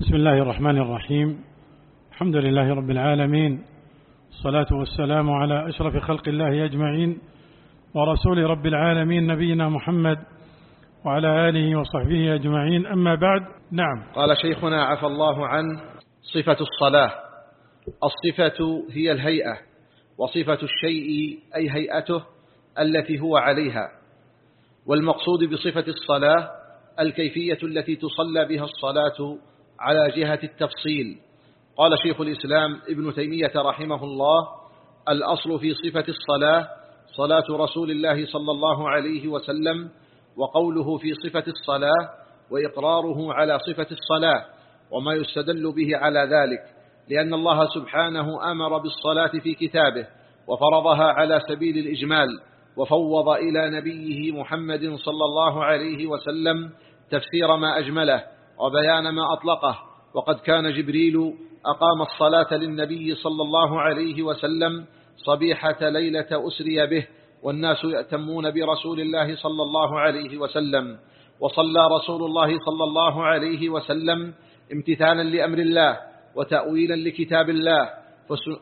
بسم الله الرحمن الرحيم. الحمد لله رب العالمين. الصلاة والسلام على أشرف خلق الله أجمعين ورسول رب العالمين نبينا محمد وعلى آله وصحبه أجمعين. أما بعد نعم. قال شيخنا عفى الله عنه صفة الصلاة. الصفة هي الهيئة وصفة الشيء أي هيئته التي هو عليها. والمقصود بصفة الصلاة الكيفية التي تصلى بها الصلاة على جهة التفصيل. قال شيخ الإسلام ابن تيمية رحمه الله الأصل في صفة الصلاة صلاة رسول الله صلى الله عليه وسلم وقوله في صفة الصلاة وإقراره على صفة الصلاة وما يستدل به على ذلك لأن الله سبحانه أمر بالصلاة في كتابه وفرضها على سبيل الإجمال وفوض إلى نبيه محمد صلى الله عليه وسلم تفسير ما أجمله وبيان ما أطلقه. وقد كان جبريل أقام الصلاة للنبي صلى الله عليه وسلم صبيحة ليلة أسري به والناس يأتمون برسول الله صلى الله عليه وسلم. وصلى رسول الله صلى الله عليه وسلم امتثالا لأمر الله وتأويلا لكتاب الله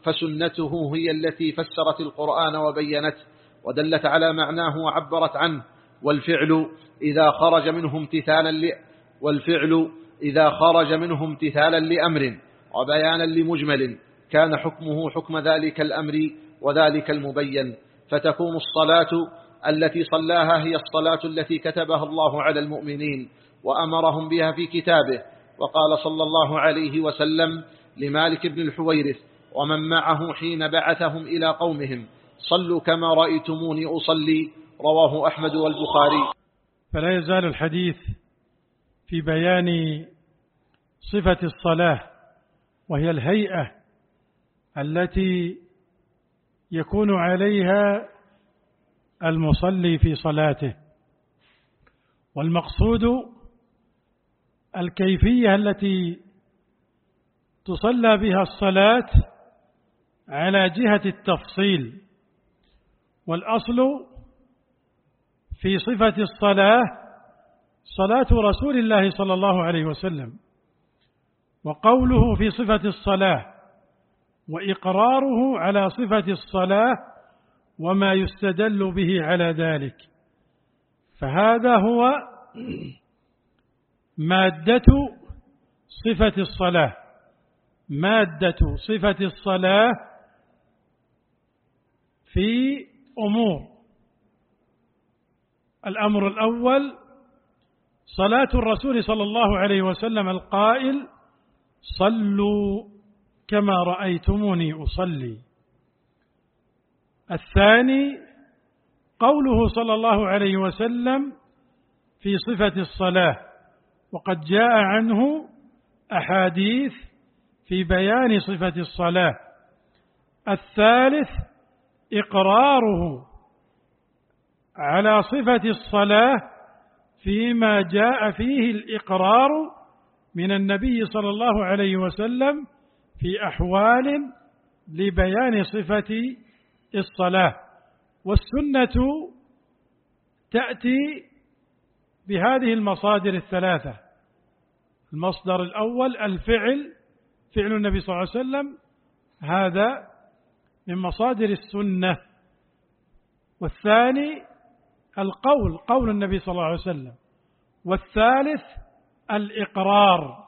فسنته هي التي فسرت القرآن وبينته ودلت على معناه وعبرت عنه. والفعل إذا خرج منه امتثالا والفعل إذا خرج منه امتثالا لأمر وبيانا لمجمل كان حكمه حكم ذلك الأمر وذلك المبين فتكون الصلاة التي صلاها هي الصلاة التي كتبها الله على المؤمنين وأمرهم بها في كتابه وقال صلى الله عليه وسلم لمالك بن الحويرث ومن معه حين بعثهم إلى قومهم صلوا كما رأيتموني أصلي. رواه أحمد والبخاري. فلا يزال الحديث في بيان صفة الصلاة وهي الهيئة التي يكون عليها المصلي في صلاته. والمقصود الكيفية التي تصلى بها الصلاة على جهة التفصيل. والأصل في صفة الصلاة صلاة رسول الله صلى الله عليه وسلم وقوله في صفة الصلاة وإقراره على صفة الصلاة وما يستدل به على ذلك. فهذا هو مادة صفة الصلاة. مادة صفة الصلاة في أمور. الأمر الأول صلاة الرسول صلى الله عليه وسلم القائل صلوا كما رأيتموني أصلي. الثاني قوله صلى الله عليه وسلم في صفة الصلاة وقد جاء عنه أحاديث في بيان صفة الصلاة. الثالث إقراره على صفة الصلاة فيما جاء فيه الإقرار من النبي صلى الله عليه وسلم في أحوال لبيان صفة الصلاة والسنة تأتي بهذه المصادر الثلاثة. المصدر الأول الفعل فعل النبي صلى الله عليه وسلم هذا من مصادر السنة والثاني القول قول النبي صلى الله عليه وسلم. والثالث الإقرار.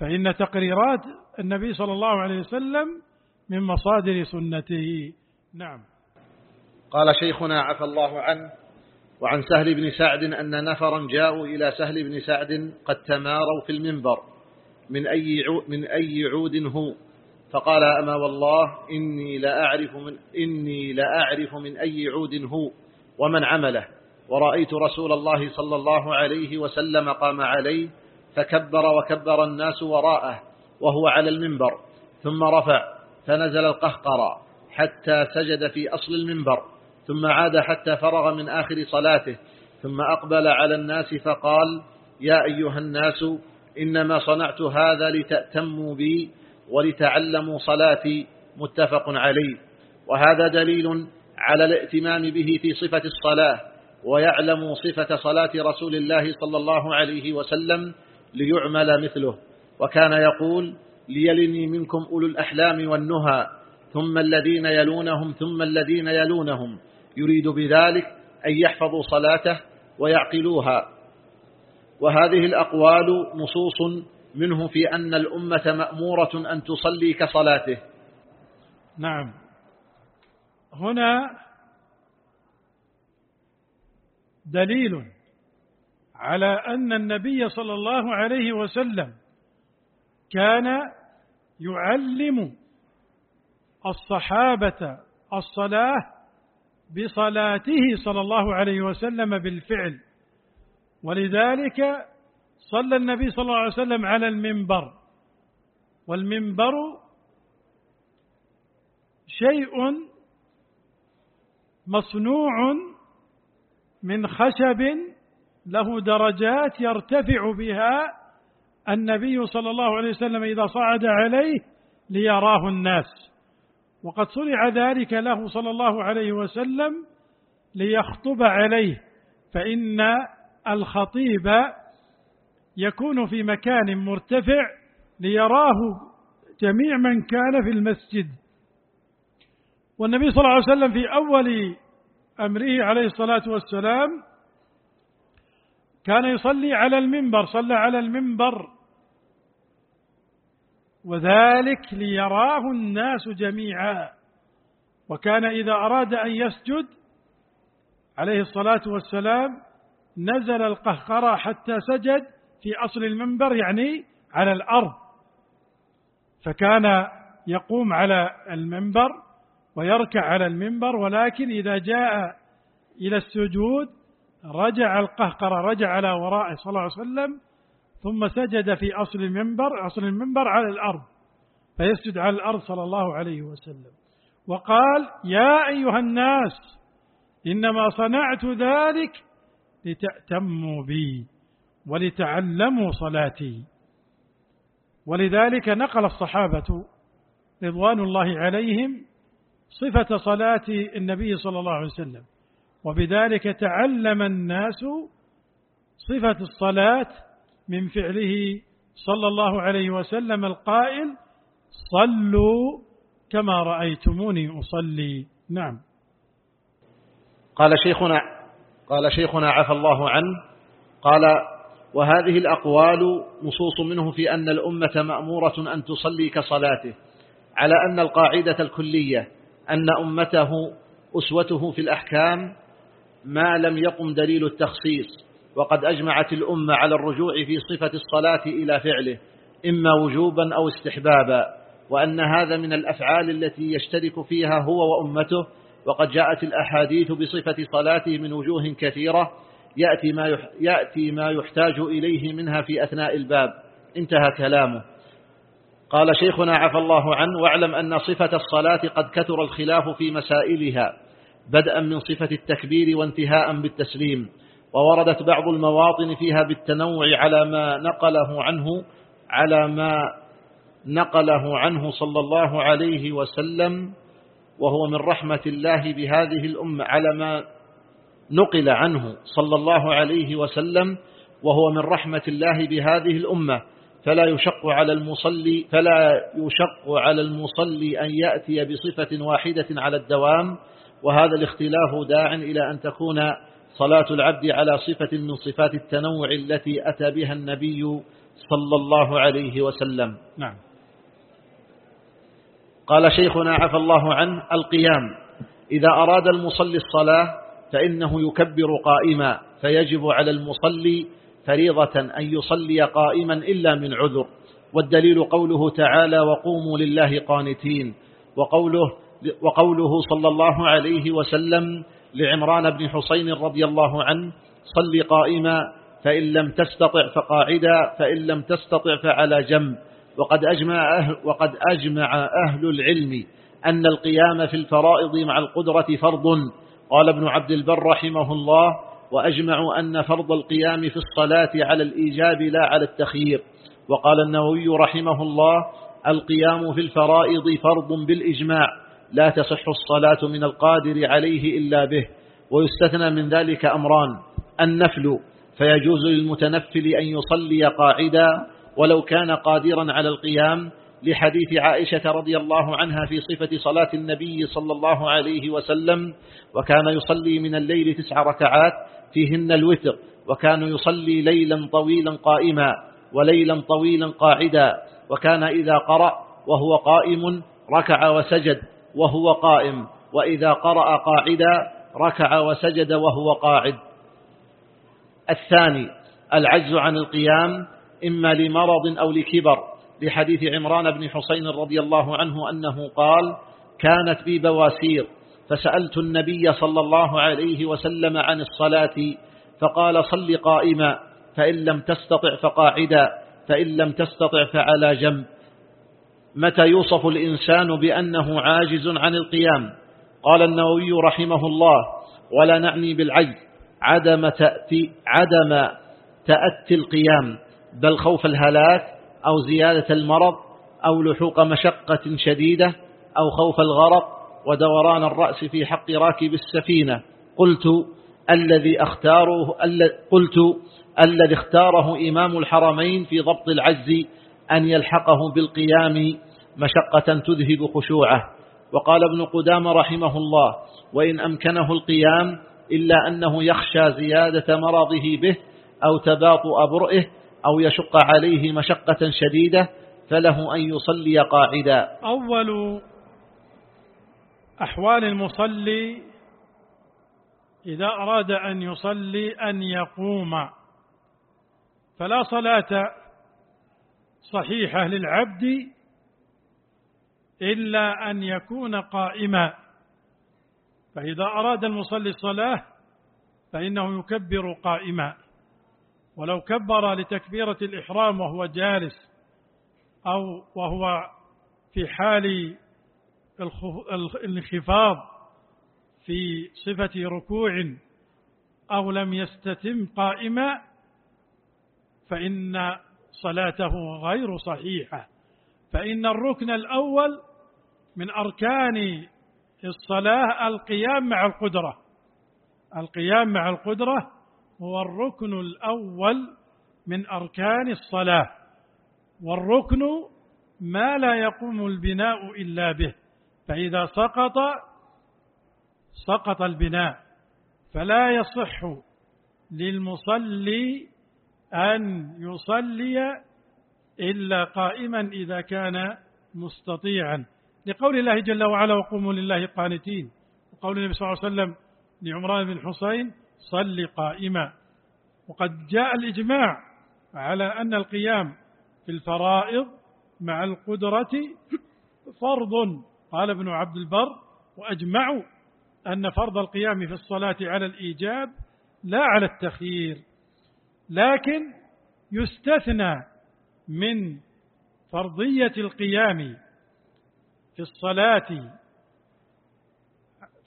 فإن تقريرات النبي صلى الله عليه وسلم من مصادر سنته. نعم. قال شيخنا عفى الله عنه وعن سهل بن سعد أن نفرا جاءوا إلى سهل بن سعد قد تماروا في المنبر من أي من أي عود هو؟ فقال أما والله إني لأعرف من إني لأعرف من أي عود هو؟ ومن عمله. ورأيت رسول الله صلى الله عليه وسلم قام عليه فكبر وكبر الناس وراءه وهو على المنبر. ثم رفع فنزل القهقرى حتى سجد في أصل المنبر. ثم عاد حتى فرغ من آخر صلاته. ثم أقبل على الناس فقال يا أيها الناس إنما صنعت هذا لتأتموا بي ولتعلموا صلاتي. متفق عليه. وهذا دليل على الائتمام به في صفة الصلاة ويعلم صفة صلاة رسول الله صلى الله عليه وسلم ليعمل مثله. وكان يقول ليلني منكم أولو الأحلام والنهى ثم الذين يلونهم ثم الذين يلونهم. يريد بذلك أن يحفظوا صلاته ويعقلوها. وهذه الأقوال نصوص منه في أن الأمة مأمورة أن تصلي كصلاته. نعم. هنا دليل على أن النبي صلى الله عليه وسلم كان يعلم الصحابة الصلاة بصلاته صلى الله عليه وسلم بالفعل. ولذلك صلى النبي صلى الله عليه وسلم على المنبر. والمنبر شيء مصنوع من خشب له درجات يرتفع بها النبي صلى الله عليه وسلم إذا صعد عليه ليراه الناس. وقد صنع ذلك له صلى الله عليه وسلم ليخطب عليه فإن الخطيب يكون في مكان مرتفع ليراه جميع من كان في المسجد. والنبي صلى الله عليه وسلم في أول أمره عليه الصلاة والسلام كان يصلي على المنبر صلى على المنبر. وذلك ليراه الناس جميعا. وكان إذا أراد أن يسجد عليه الصلاة والسلام نزل القهقرى حتى سجد في أصل المنبر يعني على الأرض. فكان يقوم على المنبر. ويركع على المنبر ولكن إذا جاء إلى السجود رجع القهقرة رجع على وراء صلى الله عليه وسلم ثم سجد في أصل المنبر أصل المنبر على الأرض فيسجد على الأرض صلى الله عليه وسلم. وقال يا أيها الناس إنما صنعت ذلك لتأتموا بي ولتعلموا صلاتي. ولذلك نقل الصحابة رضوان الله عليهم صفة صلاة النبي صلى الله عليه وسلم. وبذلك تعلم الناس صفة الصلاة من فعله صلى الله عليه وسلم القائل صلوا كما رأيتموني أصلي. نعم. قال شيخنا قال شيخنا عفى الله عنه قال وهذه الأقوال نصوص منه في أن الأمة مأمورة أن تصلي كصلاته على أن القاعدة الكلية أن أمته أسوته في الأحكام ما لم يقم دليل التخصيص وقد أجمعت الأمة على الرجوع في صفة الصلاة إلى فعله إما وجوبا أو استحبابا وأن هذا من الأفعال التي يشترك فيها هو وأمته وقد جاءت الأحاديث بصفة صلاته من وجوه كثيرة يأتي ما, يحتاج إليه منها في أثناء الباب. انتهى كلامه. قال شيخنا عفى الله عنه واعلم أن صفة الصلاة قد كثر الخلاف في مسائلها بدءا من صفة التكبير وانتهاء بالتسليم ووردت بعض المواطن فيها بالتنوع على ما نقله عنه على ما نقله عنه صلى الله عليه وسلم وهو من رحمة الله بهذه الأمة على ما نقل عنه صلى الله عليه وسلم وهو من رحمة الله بهذه الأمة. فلا يشق على المصلي فلا يشق على المصلي أن يأتي بصفة واحدة على الدوام وهذا الاختلاف داع إلى أن تكون صلاة العبد على صفة من صفات التنوع التي أتى بها النبي صلى الله عليه وسلم. نعم. قال شيخنا عفى الله عنه القيام. إذا أراد المصلي الصلاة فإنه يكبر قائما فيجب على المصلي فريضة أن يصلي قائما إلا من عذر والدليل قوله تعالى وقوموا لله قانتين وقوله, وقوله صلى الله عليه وسلم لعمران بن حسين رضي الله عنه صل قائما فإن لم تستطع فقاعدا فإن لم تستطع فعلى جنب وقد أجمع أهل, وقد أجمع أهل العلم أن القيام في الفرائض مع القدرة فرض. قال ابن عبد البر رحمه الله وأجمعوا أن فرض القيام في الصلاة على الإيجاب لا على التخيير. وقال النووي رحمه الله القيام في الفرائض فرض بالإجماع لا تصح الصلاة من القادر عليه إلا به ويستثنى من ذلك أمران النفل فيجوز للمتنفل أن يصلي قاعدا ولو كان قادرا على القيام لحديث عائشة رضي الله عنها في صفة صلاة النبي صلى الله عليه وسلم وكان يصلي من الليل تسع ركعات فيهن الوتر وكان يصلي ليلا طويلا قائما وليلا طويلا قاعدا وكان إذا قرأ وهو قائم ركع وسجد وهو قائم وإذا قرأ قاعدا ركع وسجد وهو قاعد. الثاني العجز عن القيام إما لمرض أو لكبر. لحديث عمران بن حسين رضي الله عنه أنه قال كانت بي بواسير فسألت النبي صلى الله عليه وسلم عن الصلاة فقال صل قائما فإن لم تستطع فقاعدا فإن لم تستطع فعلى جنب. متى يوصف الإنسان بأنه عاجز عن القيام؟ قال النووي رحمه الله ولا نعني بالعجز عدم تأتي عدم تأتي القيام بل خوف الهلاك أو زيادة المرض أو لحوق مشقة شديدة أو خوف الغرق ودوران الرأس في حق راكب السفينة. قلت الذي اختاره قلت الذي اختاره إمام الحرمين في ضبط العجز أن يلحقه بالقيام مشقة تذهب خشوعه. وقال ابن قدام رحمه الله وإن أمكنه القيام إلا أنه يخشى زيادة مرضه به أو تباطؤ برئه أو يشق عليه مشقة شديدة فله أن يصلي قاعدا. أول أحوال المصلي إذا أراد أن يصلي أن يقوم. فلا صلاة صحيحة للعبد إلا أن يكون قائما. فإذا أراد المصلي الصلاة فإنه يكبر قائما. ولو كبر لتكبيرة الإحرام وهو جالس أو وهو في حال الانخفاض في صفة ركوع أو لم يستتم قائما فإن صلاته غير صحيحة. فإن الركن الأول من أركان الصلاة القيام مع القدرة. القيام مع القدرة هو الركن الأول من أركان الصلاة. والركن ما لا يقوم البناء إلا به. فإذا سقط سقط البناء فلا يصح للمصلي أن يصلي إلا قائما إذا كان مستطيعا. لقول الله جل وعلا وقوموا لله قانتين. وقول النبي صلى الله عليه وسلم لعمران بن حسين صل قائما. وقد جاء الإجماع على أن القيام في الفرائض مع القدرة فرض. قال ابن عبد البر وأجمعوا أن فرض القيام في الصلاة على الإيجاب لا على التخيير لكن يستثنى من فرضية القيام في الصلاة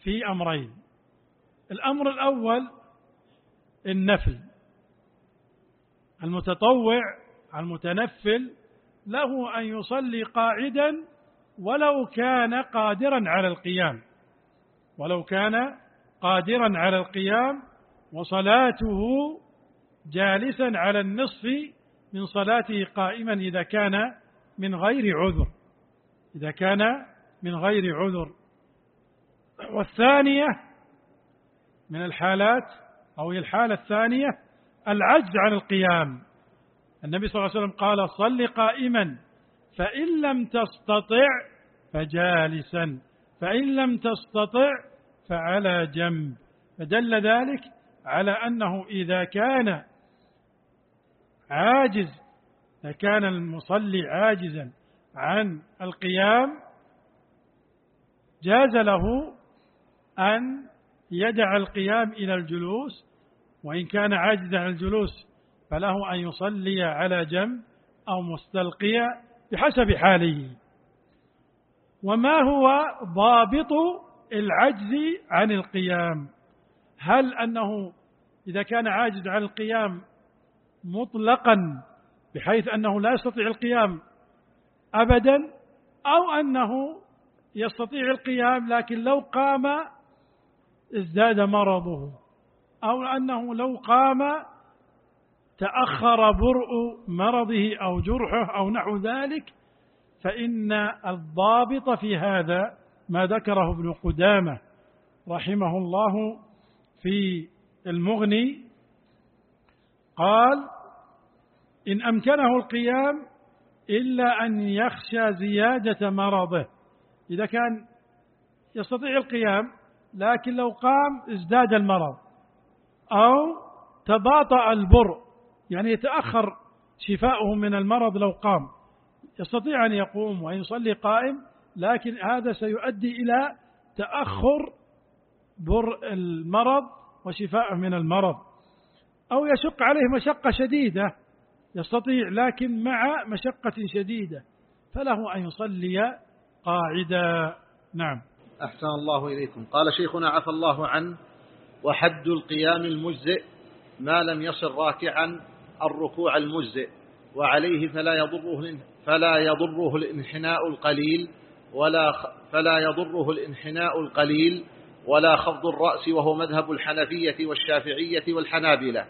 في أمرين الأمر الأول النفل المتطوع المتنفل له أن يصلي قاعدا ولو كان قادرا على القيام. ولو كان قادرا على القيام وصلاته جالسا على النصف من صلاته قائما إذا كان من غير عذر. إذا كان من غير عذر. والثانية من الحالات أو الحالة الثانية العجز عن القيام. النبي صلى الله عليه وسلم قال صل قائما. فإن لم تستطع فجالسا فإن لم تستطع فعلى جنب. فدل ذلك على أنه إذا كان عاجز إذا كان المصلي عاجزا عن القيام جاز له أن يدع القيام إلى الجلوس وإن كان عاجزا عن الجلوس فله أن يصلي على جنب أو مستلقيا. بحسب حاله. وما هو ضابط العجز عن القيام؟ هل أنه إذا كان عاجز عن القيام مطلقا بحيث أنه لا يستطيع القيام أبدا أو أنه يستطيع القيام لكن لو قام ازداد مرضه أو أنه لو قام تأخر برء مرضه أو جرحه أو نحو ذلك فإن الضابط في هذا ما ذكره ابن قدامة رحمه الله في المغني قال إن أمكنه القيام إلا أن يخشى زيادة مرضه. إذا كان يستطيع القيام لكن لو قام ازداد المرض أو تباطأ البرء. يعني يتأخر شفاؤه من المرض لو قام. يستطيع أن يقوم وأن يصلي قائم لكن هذا سيؤدي إلى تأخر برء المرض وشفاءه من المرض. أو يشق عليه مشقة شديدة يستطيع لكن مع مشقة شديدة فله أن يصلي قاعدا. نعم. أحسن الله إليكم. قال شيخنا عفى الله عنه. وحد القيام المجزئ ما لم يصل راكعا الركوع المجزئ وعليه فلا يضره فلا يضره الانحناء القليل ولا فلا يضره الانحناء القليل ولا خفض الرأس وهو مذهب الحنفية والشافعية والحنابلة.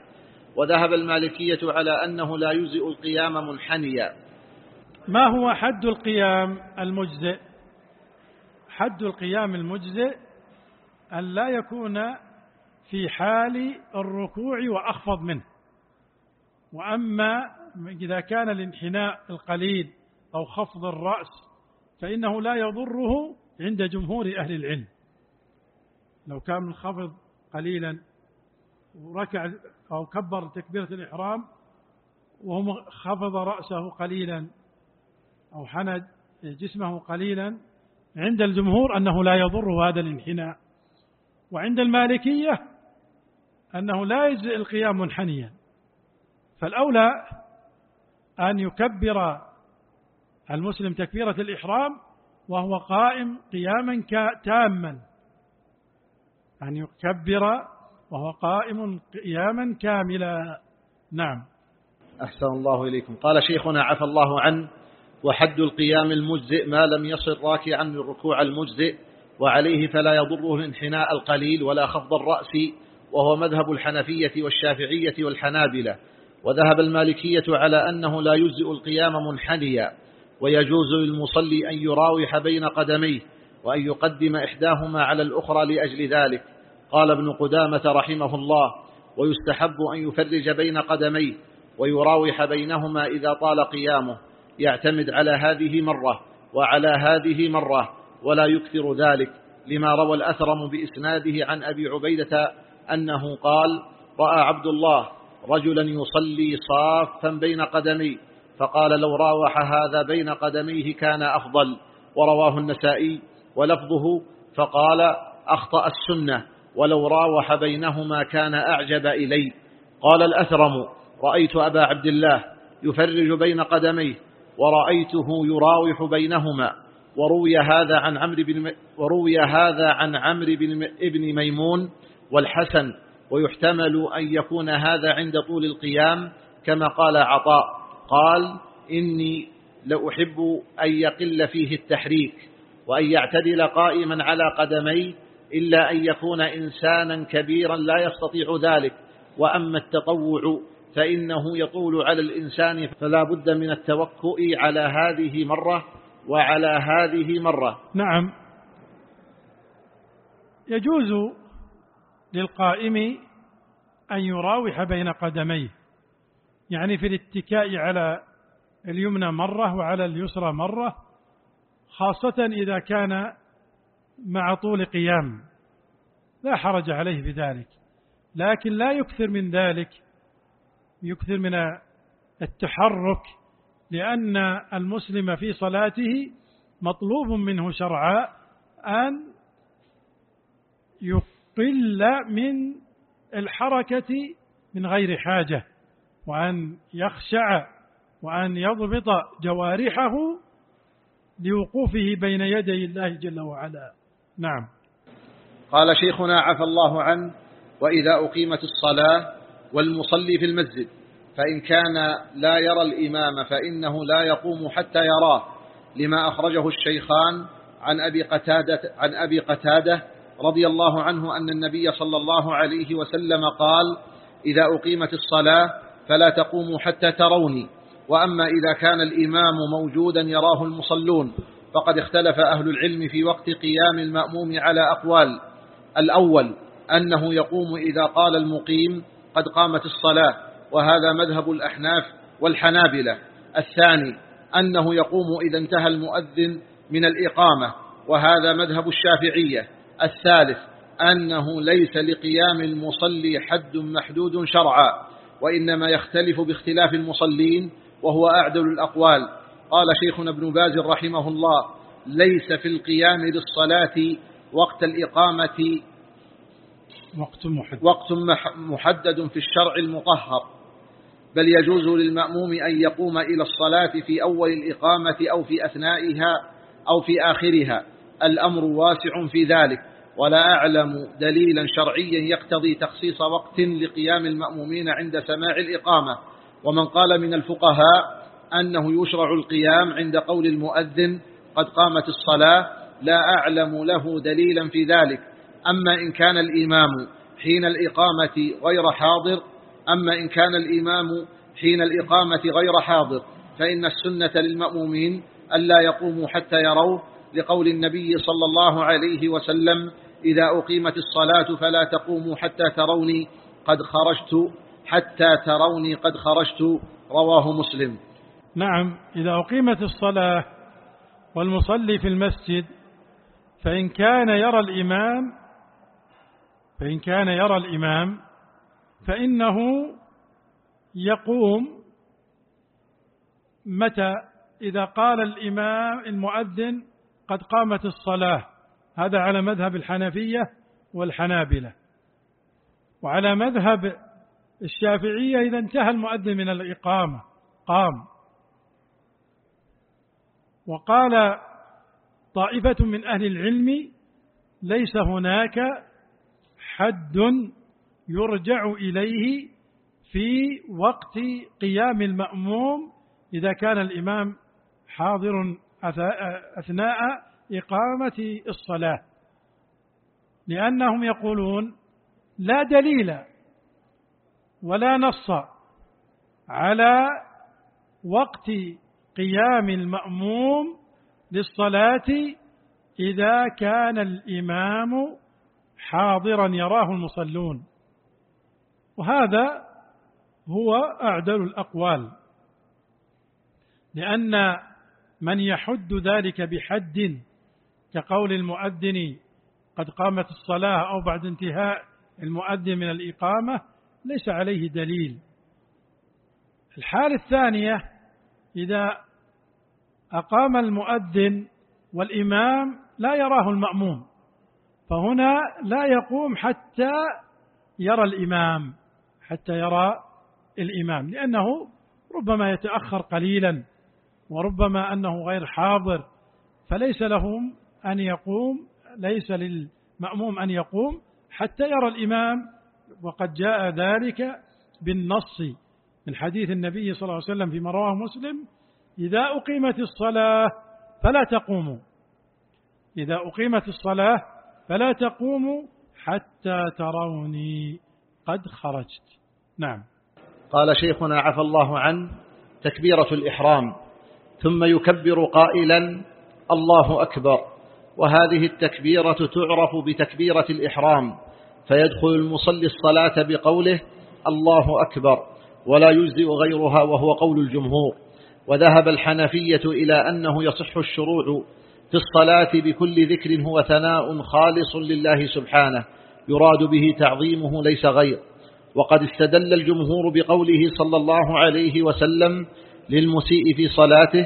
وذهب المالكية على أنه لا يجزئ القيام منحنيا. ما هو حد القيام المجزئ؟ حد القيام المجزئ أن لا يكون في حال الركوع وأخفض منه. وأما إذا كان الانحناء القليل أو خفض الرأس فإنه لا يضره عند جمهور أهل العلم. لو كان منخفض قليلا وركع أو كبر تكبيرة الإحرام وهو خفض رأسه قليلا أو حند جسمه قليلا عند الجمهور أنه لا يضر هذا الانحناء. وعند المالكية أنه لا يجزئ القيام منحنيا. فالأولى أن يكبر المسلم تكبيرة الإحرام وهو قائم قياما تاما. أن يكبر وهو قائم قياما كاملا. نعم. أحسن الله إليكم. قال شيخنا عفى الله عنه وحد القيام المجزئ ما لم يصل راكعا للركوع المجزئ وعليه فلا يضره الانحناء القليل ولا خفض الرأس وهو مذهب الحنفية والشافعية والحنابلة. وذهب المالكية على أنه لا يجزئ القيام منحنيا ويجوز للمصلي أن يراوح بين قدميه وأن يقدم إحداهما على الأخرى لأجل ذلك. قال ابن قدامة رحمه الله ويستحب أن يفرج بين قدميه ويراوح بينهما إذا طال قيامه يعتمد على هذه مرة وعلى هذه مرة ولا يكثر ذلك. لما روى الأثرم بإسناده عن أبي عبيدة أنه قال رأى عبد الله رجلا يصلي صافا بين قدمي فقال لو راوح هذا بين قدميه كان أفضل ورواه النسائي ولفظه فقال أخطأ السنة ولو راوح بينهما كان أعجب إلي. قال الأثرم رأيت أبا عبد الله يفرج بين قدميه ورأيته يراوح بينهما. وروي هذا عن عمرو بن وروي هذا عن عمرو بن ابن ميمون والحسن ويحتمل أن يكون هذا عند طول القيام كما قال عطاء. قال إني لأحب أن يقل فيه التحريك وأن يعتدل قائما على قدميه إلا أن يكون إنسانا كبيرا لا يستطيع ذلك. وأما التطوع فإنه يطول على الإنسان فلا بد من التوكؤ على هذه مرة وعلى هذه مرة. نعم. يجوز للقائم أن يراوح بين قدميه يعني في الاتكاء على اليمنى مرة وعلى اليسرى مرة خاصة إذا كان مع طول قيام. لا حرج عليه بذلك لكن لا يكثر من ذلك يكثر من التحرك لأن المسلم في صلاته مطلوب منه شرعا أن يقل من الحركة من غير حاجة وأن يخشع وأن يضبط جوارحه لوقوفه بين يدي الله جل وعلا. نعم. قال شيخنا عفى الله عنه وإذا أقيمت الصلاة والمصلي في المسجد فإن كان لا يرى الإمام فإنه لا يقوم حتى يراه. لما أخرجه الشيخان عن أبي قتادة, عن أبي قتادة رضي الله عنه أن النبي صلى الله عليه وسلم قال إذا أقيمت الصلاة فلا تقوموا حتى تروني وأما إذا كان الإمام موجودا يراه المصلون فقد اختلف أهل العلم في وقت قيام المأموم على أقوال. الأول أنه يقوم إذا قال المقيم قد قامت الصلاة وهذا مذهب الأحناف والحنابلة. الثاني أنه يقوم إذا انتهى المؤذن من الإقامة وهذا مذهب الشافعية. الثالث أنه ليس لقيام المصلي حد محدود شرعا وإنما يختلف باختلاف المصلين وهو أعدل الأقوال. قال شيخنا ابن باز رحمه الله ليس في القيام للصلاة وقت الإقامة وقت محدد, وقت محدد في الشرع المطهر. بل يجوز للمأموم أن يقوم إلى الصلاة في أول الإقامة أو في أثنائها أو في آخرها. الأمر واسع في ذلك ولا أعلم دليلا شرعيا يقتضي تخصيص وقت لقيام المأمومين عند سماع الإقامة. ومن قال من الفقهاء أنه يشرع القيام عند قول المؤذن قد قامت الصلاة لا أعلم له دليلا في ذلك. أما إن كان الإمام حين الإقامة غير حاضر أما إن كان الإمام حين الإقامة غير حاضر فإن السنة للمأمومين ألا يقوموا حتى يروه لقول النبي صلى الله عليه وسلم إذا أقيمت الصلاة فلا تقوموا حتى تروني قد خرجت حتى تروني قد خرجت. رواه مسلم. نعم إذا أقيمت الصلاة والمصلي في المسجد فإن كان يرى الإمام فإن كان يرى الإمام فإنه يقوم متى؟ إذا قال الإمام المؤذن قد قامت الصلاة. هذا على مذهب الحنفية والحنابلة. وعلى مذهب الشافعية إذا انتهى المؤذن من الإقامة. قام. وقال طائفة من أهل العلم ليس هناك حد يرجع إليه في وقت قيام المأموم إذا كان الإمام حاضر أثناء إقامة الصلاة. لأنهم يقولون لا دليل ولا نص على وقت قيام المأموم للصلاة إذا كان الإمام حاضرا يراه المصلون. وهذا هو أعدل الأقوال. لأن من يحد ذلك بحد كقول المؤذن قد قامت الصلاة أو بعد انتهاء المؤذن من الإقامة ليس عليه دليل. الحالة الثانية إذا أقام المؤذن والإمام لا يراه المأموم فهنا لا يقوم حتى يرى الإمام حتى يرى الإمام لأنه ربما يتأخر قليلا. وربما أنه غير حاضر فليس لهم أن يقوم ليس للمأموم أن يقوم حتى يرى الإمام وقد جاء ذلك بالنص من حديث النبي صلى الله عليه وسلم فيما رواه مسلم إذا أقيمت الصلاة فلا تقوموا إذا أقيمت الصلاة فلا تقوموا حتى تروني قد خرجت. نعم. قال شيخنا عفى الله عنه تكبيرة الإحرام. ثم يكبر قائلا الله أكبر. وهذه التكبيرة تعرف بتكبيرة الإحرام فيدخل المصلي الصلاة بقوله الله أكبر. ولا يجزئ غيرها وهو قول الجمهور. وذهب الحنفية إلى أنه يصح الشروع في الصلاة بكل ذكر هو ثناء خالص لله سبحانه يراد به تعظيمه ليس غير. وقد استدل الجمهور بقوله صلى الله عليه وسلم للمسيء في صلاته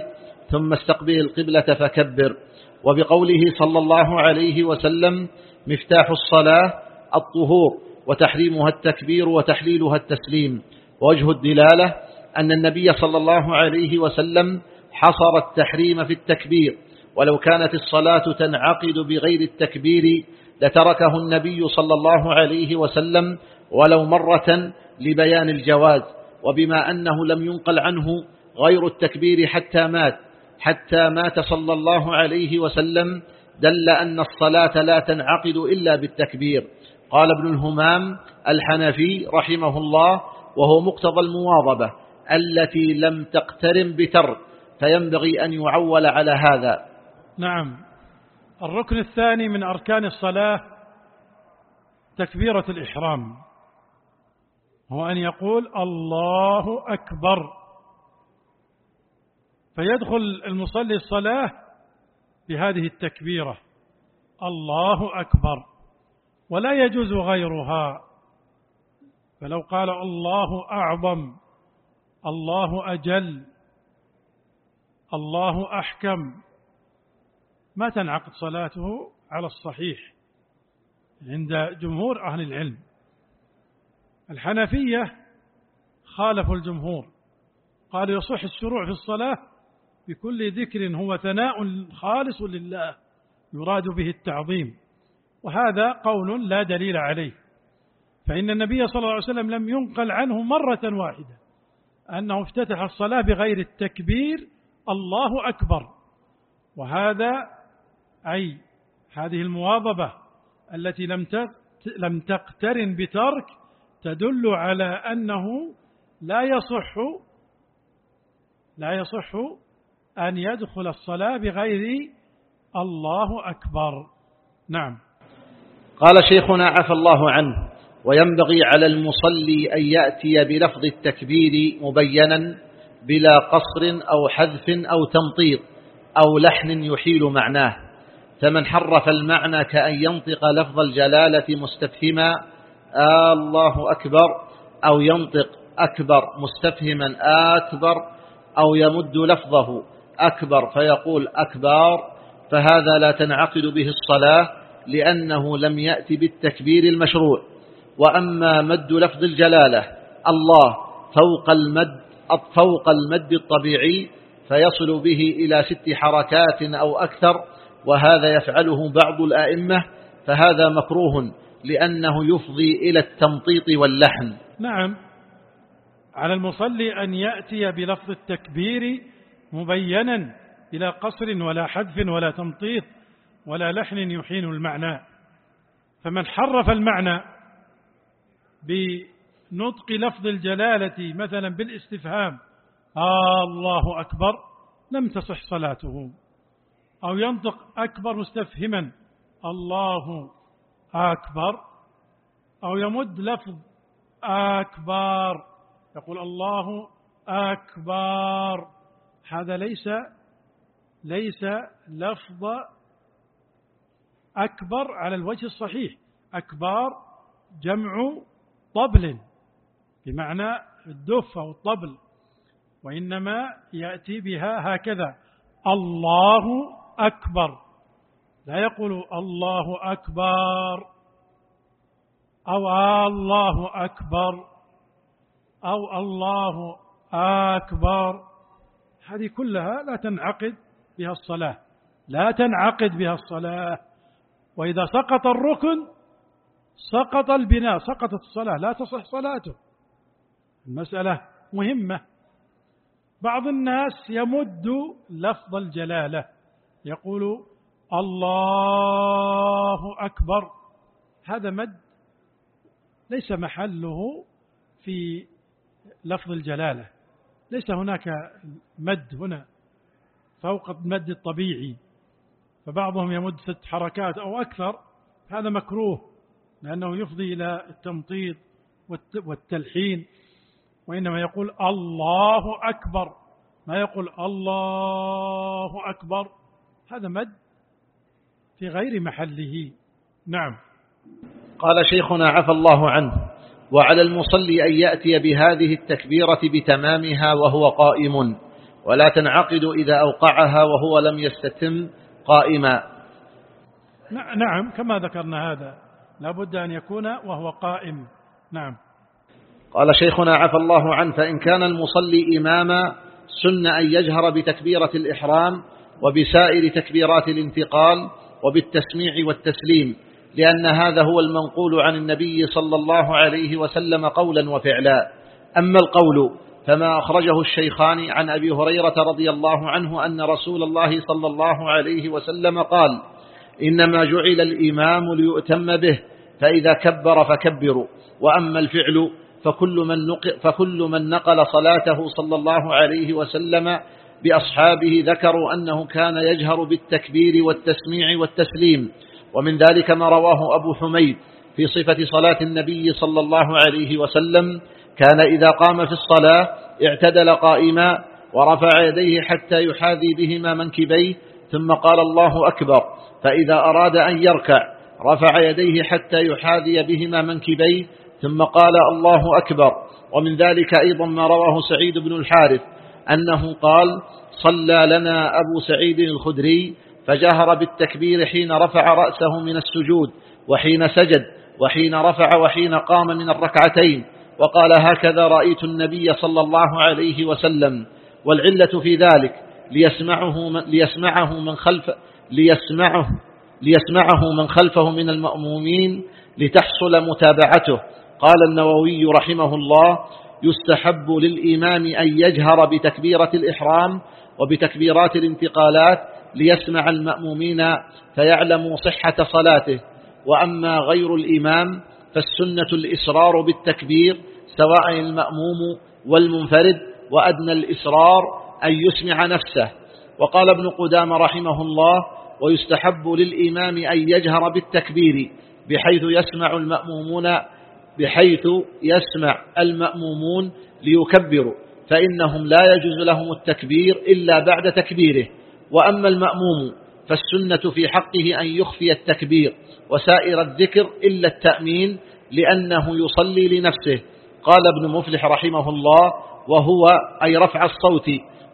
ثم استقبل القبلة فكبر. وبقوله صلى الله عليه وسلم مفتاح الصلاة الطهور وتحريمها التكبير وتحليلها التسليم. ووجه الدلالة أن النبي صلى الله عليه وسلم حصر التحريم في التكبير. ولو كانت الصلاة تنعقد بغير التكبير لتركه النبي صلى الله عليه وسلم ولو مرة لبيان الجواز. وبما أنه لم ينقل عنه غير التكبير حتى مات حتى مات صلى الله عليه وسلم دل أن الصلاة لا تنعقد إلا بالتكبير. قال ابن الهمام الحنفي رحمه الله وهو مقتضى المواظبة التي لم تقترن بترك فينبغي أن يعول على هذا. نعم. الركن الثاني من أركان الصلاة تكبيرة الإحرام هو أن يقول الله أكبر. فيدخل المصلي الصلاة بهذه التكبيرة. الله أكبر. ولا يجوز غيرها. فلو قال الله أعظم الله أجل الله أحكم ما تنعقد صلاته على الصحيح عند جمهور أهل العلم. الحنفية خالفوا الجمهور. قالوا يصح الشروع في الصلاة بكل ذكر هو ثناء خالص لله يراد به التعظيم. وهذا قول لا دليل عليه. فإن النبي صلى الله عليه وسلم لم ينقل عنه مرة واحدة أنه افتتح الصلاة بغير التكبير الله أكبر. وهذا أي هذه المواظبة التي لم لم تقترن بترك تدل على أنه لا يصح لا يصح أن يدخل الصلاة بغير الله أكبر. نعم. قال شيخنا عفى الله عنه وينبغي على المصلي أن يأتي بلفظ التكبير مبينا بلا قصر أو حذف أو تمطيط أو لحن يحيل معناه. فمن حرف المعنى كأن ينطق لفظ الجلالة مستفهما آه الله أكبر أو ينطق أكبر مستفهما أكبر أو يمد لفظه أكبر فيقول أكبر فهذا لا تنعقد به الصلاة لأنه لم يأتي بالتكبير المشروع. وأما مد لفظ الجلالة الله فوق المد فوق المد الطبيعي فيصل به إلى ست حركات أو أكثر وهذا يفعله بعض الآئمة فهذا مكروه لأنه يفضي إلى التمطيط واللحن. نعم على المصلي أن يأتي بلفظ التكبير مبينا بلا قصر ولا حذف ولا تمطيط ولا لحن يحين المعنى. فمن حرف المعنى بنطق لفظ الجلالة مثلا بالاستفهام آه الله أكبر لم تصح صلاته. أو ينطق أكبر مستفهما الله أكبر. أو يمد لفظ أكبر يقول الله أكبر. هذا ليس ليس لفظ أكبر على الوجه الصحيح. أكبر جمع طبل بمعنى الدف أو الطبل وإنما يأتي بها هكذا. الله أكبر. لا يقول الله أكبر أو الله أكبر أو الله أكبر. هذه كلها لا تنعقد بها الصلاة. لا تنعقد بها الصلاة. وإذا سقط الركن سقط البناء سقطت الصلاة. لا تصح صلاته. المسألة مهمة. بعض الناس يمد لفظ الجلالة. يقول الله أكبر. هذا مد ليس محله في لفظ الجلالة. ليس هناك مد هنا فوق المد الطبيعي فبعضهم يمد ست حركات أو أكثر هذا مكروه لأنه يفضي إلى التمطيط والتلحين وإنما يقول الله أكبر ما يقول الله أكبر هذا مد في غير محله. نعم. قال شيخنا عفى الله عنه. وعلى المصلي أن يأتي بهذه التكبيرة بتمامها وهو قائم ولا تنعقد إذا أوقعها وهو لم يستتم قائما. نعم كما ذكرنا هذا. لابد أن يكون وهو قائم. نعم. قال شيخنا عفى الله عنه فإن كان المصلي إماما سن أن يجهر بتكبيرة الإحرام وبسائر تكبيرات الانتقال وبالتسميع والتسليم. لأن هذا هو المنقول عن النبي صلى الله عليه وسلم قولا وفعلا. أما القول فما أخرجه الشيخان عن أبي هريرة رضي الله عنه أن رسول الله صلى الله عليه وسلم قال إنما جعل الإمام ليؤتم به فإذا كبر فكبروا. وأما الفعل فكل من, نقل فكل من نقل صلاته صلى الله عليه وسلم بأصحابه ذكروا أنه كان يجهر بالتكبير والتسميع والتسليم. ومن ذلك ما رواه أبو حميد في صفة صلاة النبي صلى الله عليه وسلم كان إذا قام في الصلاة اعتدل قائما ورفع يديه حتى يحاذي بهما منكبيه ثم قال الله أكبر فإذا أراد أن يركع رفع يديه حتى يحاذي بهما منكبيه ثم قال الله أكبر. ومن ذلك أيضا ما رواه سعيد بن الحارث أنه قال صلى لنا أبو سعيد الخدري فجهر بالتكبير حين رفع رأسه من السجود وحين سجد وحين رفع وحين قام من الركعتين وقال هكذا رأيت النبي صلى الله عليه وسلم والعلة في ذلك ليسمعه من, ليسمعه من خلف ليسمعه ليسمعه من خلفه من المأمومين لتحصل متابعته. قال النووي رحمه الله يستحب للإمام أن يجهر بتكبيرة الإحرام وبتكبيرات الانتقالات ليسمع المأمومين فيعلموا صحة صلاته. وأما غير الإمام فالسنة الإسرار بالتكبير سواء المأموم والمنفرد وأدنى الإسرار أن يسمع نفسه. وقال ابن قدام رحمه الله ويستحب للإمام أن يجهر بالتكبير بحيث يسمع المأمومون بحيث يسمع المأمومون ليكبروا فإنهم لا يجوز لهم التكبير إلا بعد تكبيره. وأما المأموم فالسنة في حقه أن يخفي التكبير وسائر الذكر إلا التأمين لأنه يصلي لنفسه. قال ابن مفلح رحمه الله وهو أي رفع الصوت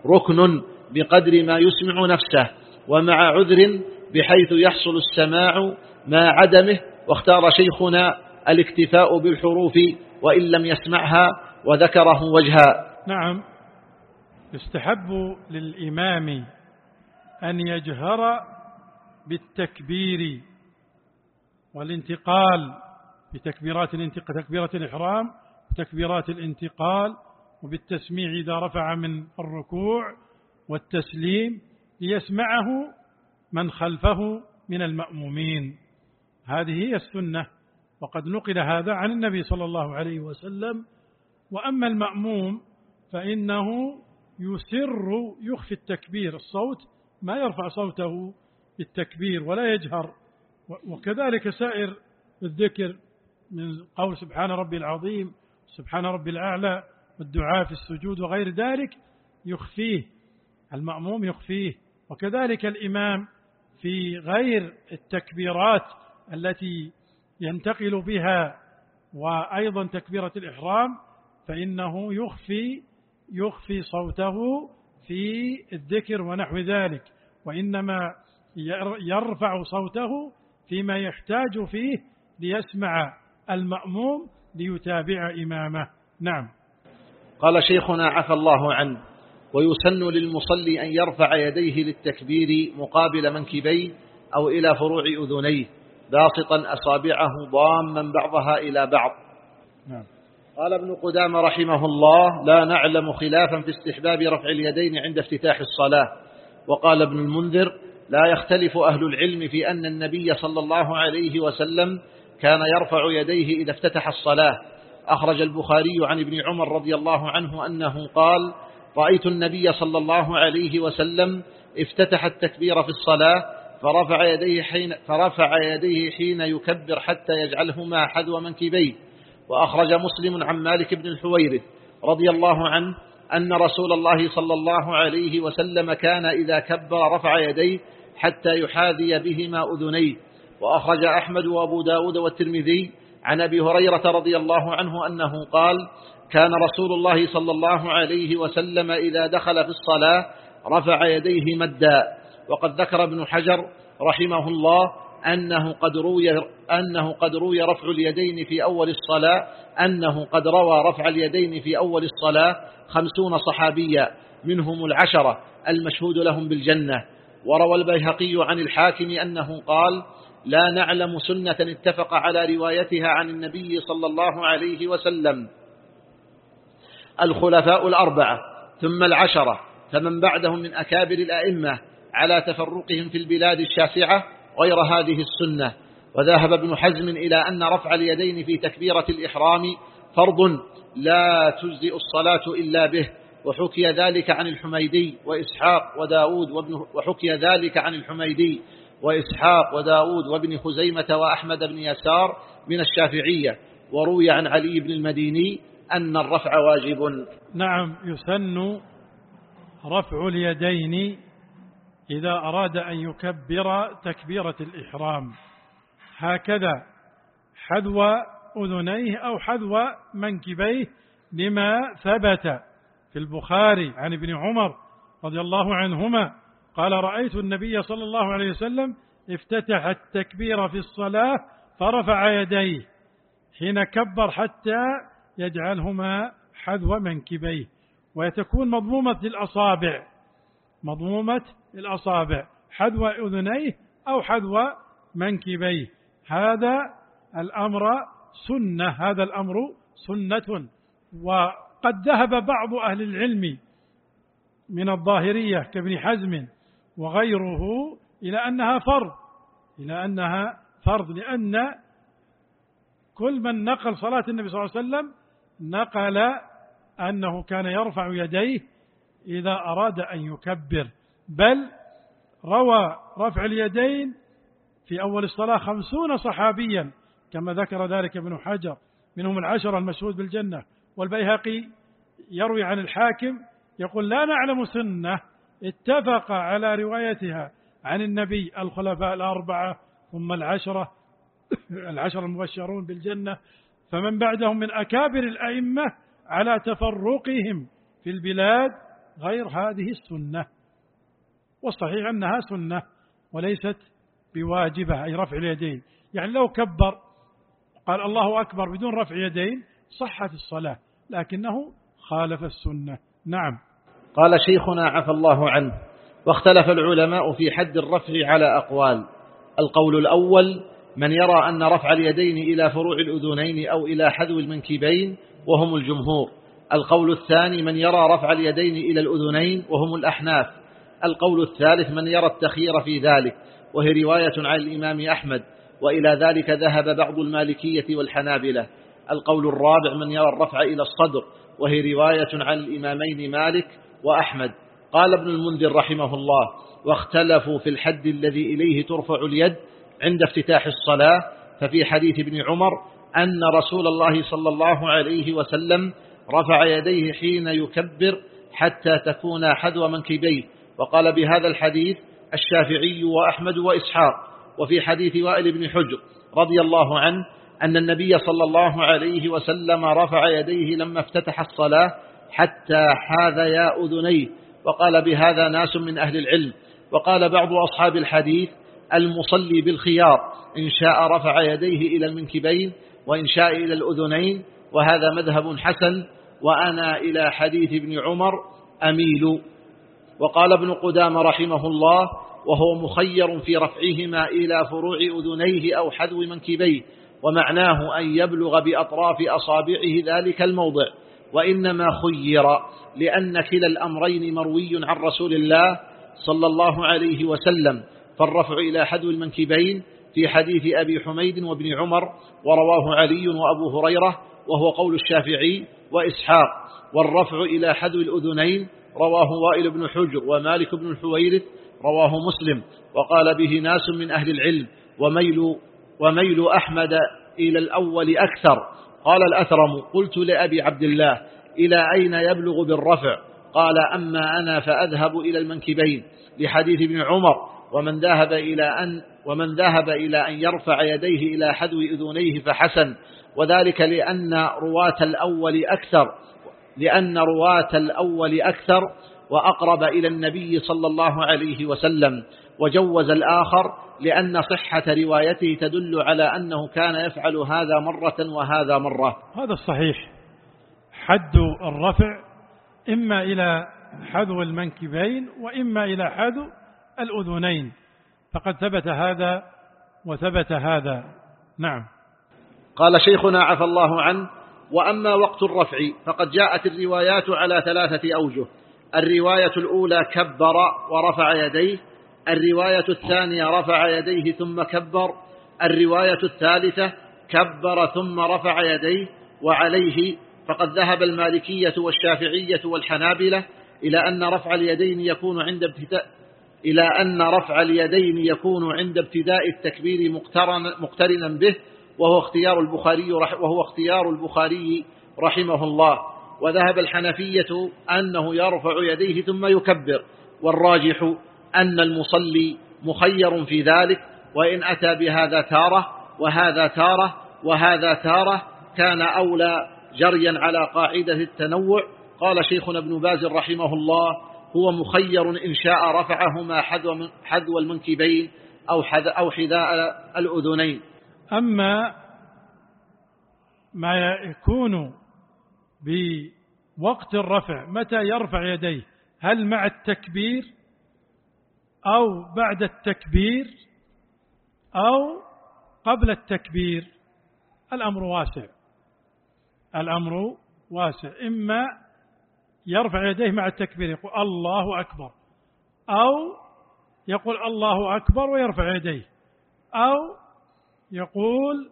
ركن بقدر ما يسمع نفسه ومع عذر بحيث يحصل السماع مع عدمه واختار شيخنا الاكتفاء بالحروف وإن لم يسمعها وذكره وجها. نعم. يستحب للإمام أن يجهر بالتكبير والانتقال بتكبيرات تكبيرة الإحرام وتكبيرات الانتقال وبالتسميع إذا رفع من الركوع والتسليم ليسمعه من خلفه من المأمومين. هذه هي السنة وقد نقل هذا عن النبي صلى الله عليه وسلم. وأما المأموم فإنه يسر يخفي التكبير الصوت ما يرفع صوته بالتكبير ولا يجهر. وكذلك سائر الذكر من قول سبحان ربي العظيم سبحان ربي الأعلى والدعاء في السجود وغير ذلك يخفيه المأموم يخفيه. وكذلك الإمام في غير التكبيرات التي ينتقل بها وأيضا تكبيرة الإحرام فإنه يخفي يخفي صوته في الذكر ونحو ذلك وإنما يرفع صوته فيما يحتاج فيه ليسمع المأموم ليتابع إمامه. نعم. قال شيخنا عفى الله عنه ويسن للمصلي أن يرفع يديه للتكبير مقابل منكبيه أو إلى فروع أذنيه باسطا أصابعه ضاما بعضها إلى بعض. نعم. قال ابن قدام رحمه الله لا نعلم خلافا في استحباب رفع اليدين عند افتتاح الصلاة. وقال ابن المنذر لا يختلف أهل العلم في أن النبي صلى الله عليه وسلم كان يرفع يديه إذا افتتح الصلاة. أخرج البخاري عن ابن عمر رضي الله عنه أنه قال رأيت النبي صلى الله عليه وسلم افتتح التكبير في الصلاة فرفع يديه حين, فرفع يديه حين يكبر حتى يجعلهما حذو منكبيه. وأخرج مسلم عن مالك بن الحويرث رضي الله عنه أن رسول الله صلى الله عليه وسلم كان إذا كبر رفع يديه حتى يحاذي بهما أذنيه. وأخرج أحمد وأبو داود والترمذي عن أبي هريرة رضي الله عنه أنه قال كان رسول الله صلى الله عليه وسلم إذا دخل في الصلاة رفع يديه مدا. وقد ذكر ابن حجر رحمه الله أنه قد روي أنه قد روي رفع اليدين في أول الصلاة أنه قد روى رفع اليدين في أول الصلاة خمسون صحابيا منهم العشرة المشهود لهم بالجنة. وروى البيهقي عن الحاكم أنه قال لا نعلم سنة اتفق على روايتها عن النبي صلى الله عليه وسلم. الخلفاء الأربعة ثم العشرة فمن بعدهم من أكابر الأئمة على تفرقهم في البلاد الشاسعة غير هذه السنة. وذهب ابن حزم إلى أن رفع اليدين في تكبيرة الإحرام فرض لا تجزئ الصلاة إلا به وحكي ذلك عن الحميدي وإسحاق وداود وابن وحكي ذلك عن الحميدي وإسحاق وداود وابن خزيمة وأحمد بن يسار من الشافعية. وروي عن علي بن المديني أن الرفع واجب. نعم يسن رفع اليدين إذا أراد أن يكبر تكبيرة الإحرام هكذا حذو أذنيه أو حذو منكبيه لما ثبت في البخاري عن ابن عمر رضي الله عنهما قال رأيت النبي صلى الله عليه وسلم افتتح التكبير في الصلاة فرفع يديه حين كبر حتى يجعلهما حذو منكبيه وتكون مضمومة للأصابع مضمومة الأصابع حذو أذنيه أو حذو منكبيه. هذا الأمر سنة هذا الأمر سنة. وقد ذهب بعض أهل العلم من الظاهرية كابن حزم وغيره إلى أنها فرض إلى أنها فرض لأن كل من نقل صلاة النبي صلى الله عليه وسلم نقل أنه كان يرفع يديه إذا أراد أن يكبر. بل روى رفع اليدين في أول الصلاة خمسون صحابيا كما ذكر ذلك ابن حجر. منهم العشرة المشهود بالجنة. والبيهقي يروي عن الحاكم يقول لا نعلم سنة اتفق على روايتها عن النبي الخلفاء الأربعة ثم العشرة العشرة المبشرون بالجنة. فمن بعدهم من أكابر الأئمة على تفرقهم في البلاد غير هذه السنة. والصحيح أنها سنة وليست بواجبة أي رفع اليدين. يعني لو كبر قال الله أكبر بدون رفع يدين صحت الصلاة لكنه خالف السنة. نعم. قال شيخنا عفى الله عنه واختلف العلماء في حد الرفع على أقوال. القول الأول من يرى أن رفع اليدين إلى فروع الأذنين أو إلى حذو المنكبين وهم الجمهور. القول الثاني من يرى رفع اليدين إلى الأذنين وهم الأحناف. القول الثالث من يرى التخيير في ذلك وهي رواية عن الإمام أحمد وإلى ذلك ذهب بعض المالكية والحنابلة. القول الرابع من يرى الرفع إلى الصدر وهي رواية عن الإمامين مالك وأحمد. قال ابن المنذر رحمه الله واختلفوا في الحد الذي إليه ترفع اليد عند افتتاح الصلاة ففي حديث ابن عمر أن رسول الله صلى الله عليه وسلم رفع يديه حين يكبر حتى تكون حذو منكبيه وقال بهذا الحديث الشافعي وأحمد وإسحاق وفي حديث وائل بن حجر رضي الله عنه أن النبي صلى الله عليه وسلم رفع يديه لما افتتح الصلاة حتى حاذيا أذنيه وقال بهذا ناس من أهل العلم. وقال بعض أصحاب الحديث المصلي بالخيار إن شاء رفع يديه إلى المنكبين وإن شاء إلى الأذنين وهذا مذهب حسن وأنا إلى حديث ابن عمر أميل. وقال ابن قدام رحمه الله وهو مخير في رفعهما إلى فروع أذنيه أو حذو منكبيه ومعناه أن يبلغ بأطراف أصابعه ذلك الموضع وإنما خير لأن كلا الأمرين مروي عن رسول الله صلى الله عليه وسلم فالرفع إلى حذو المنكبين في حديث أبي حميد وابن عمر ورواه علي وأبو هريرة وهو قول الشافعي وإسحاق والرفع إلى حذو الأذنين رواه وائل بن حجر ومالك بن الحويرث رواه مسلم وقال به ناس من أهل العلم وميل, وميل أحمد إلى الأول أكثر. قال الأثرم قلت لأبي عبد الله إلى أين يبلغ بالرفع؟ قال أما أنا فأذهب إلى المنكبين لحديث ابن عمر ومن ذهب إلى أن ومن ذهب إلى أن يرفع يديه إلى حذو أذنيه فحسن وذلك لأن رواة الأول أكثر. لأن رواة الأول أكثر وأقرب إلى النبي صلى الله عليه وسلم وجوز الآخر لأن صحة روايته تدل على أنه كان يفعل هذا مرة وهذا مرة. هذا الصحيح. حد الرفع إما إلى حذو المنكبين وإما إلى حذو الأذنين. فقد ثبت هذا وثبت هذا. نعم. قال شيخنا عفى الله عنه وأما وقت الرفع فقد جاءت الروايات على ثلاثة أوجه. الرواية الأولى كبر ورفع يديه الرواية الثانية رفع يديه ثم كبر الرواية الثالثة كبر ثم رفع يديه وعليه فقد ذهب المالكية والشافعية والحنابلة إلى أن رفع اليدين يكون عند ابتداء إلى أن رفع اليدين يكون عند ابتداء التكبير مقترنا به وهو اختيار البخاري وهو اختيار البخاري رحمه الله. وذهب الحنفية أنه يرفع يديه ثم يكبر والراجح أن المصلي مخير في ذلك وإن أتى بهذا تارة وهذا تارة وهذا تارة كان أولى جريا على قاعدة التنوع. قال شيخنا ابن باز رحمه الله هو مخير إن شاء رفعهما حذو المنكبين أو أو حذاء الأذنين. أما ما يكون بوقت الرفع متى يرفع يديه؟ هل مع التكبير أو بعد التكبير أو قبل التكبير؟ الأمر واسع. الأمر واسع. إما يرفع يديه مع التكبير يقول الله أكبر أو يقول الله أكبر ويرفع يديه أو يقول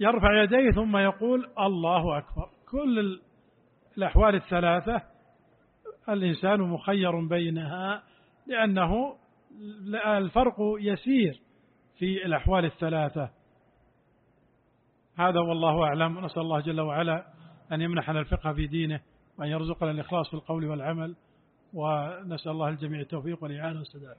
يرفع يديه ثم يقول الله أكبر. كل الأحوال الثلاثة الإنسان مخير بينها لأنه الفرق يسير في الأحوال الثلاثة. هذا والله أعلم. نسأل الله جل وعلا أن يمنحنا الفقه في دينه وأن يرزقنا الإخلاص في القول والعمل. ونسأل الله الجميع التوفيق والإعانة والسداد.